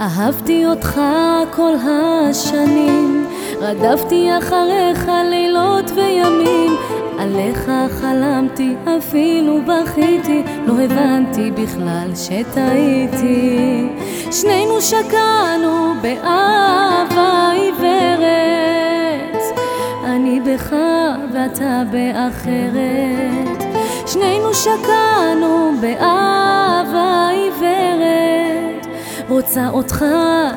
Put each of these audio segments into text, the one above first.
אהבתי אותך כל השנים, רדפתי אחריך לילות וימים, עליך חלמתי, אפילו בכיתי, לא הבנתי בכלל שטעיתי. שנינו שקענו באהבה עיוורת, אני בך ואתה באחרת. שנינו שקענו באהבה עיוורת, רוצה אותך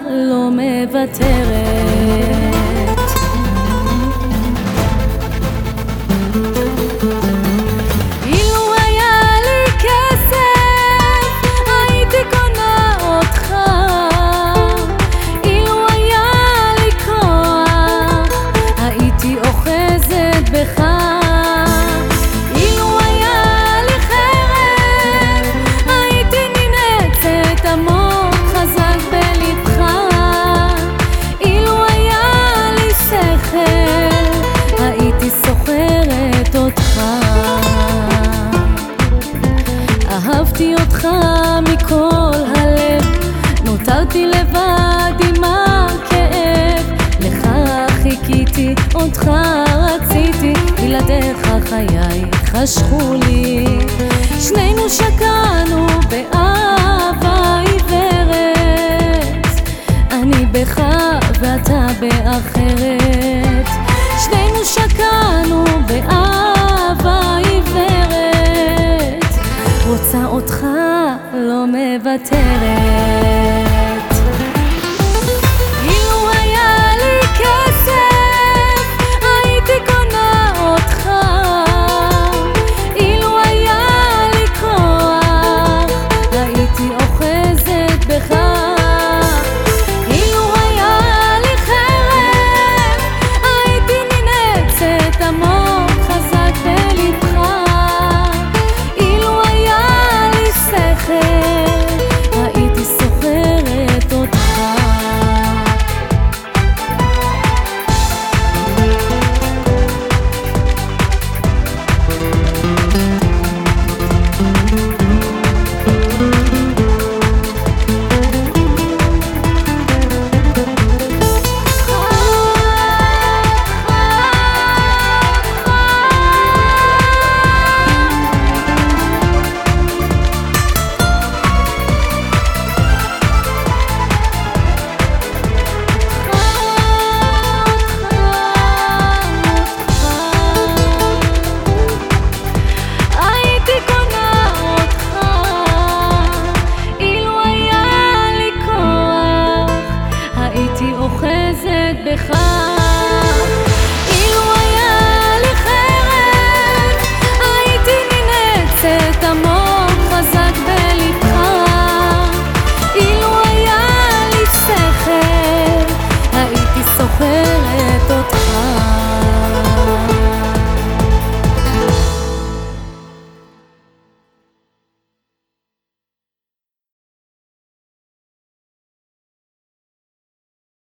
לא מוותרת. אותך רציתי, בלעדיך חיי חשכו לי. שנינו שקענו באהבה עיוורת, אני בך ואתה באחרת. שנינו שקענו באהבה עיוורת, רוצה אותך לא מוותרת.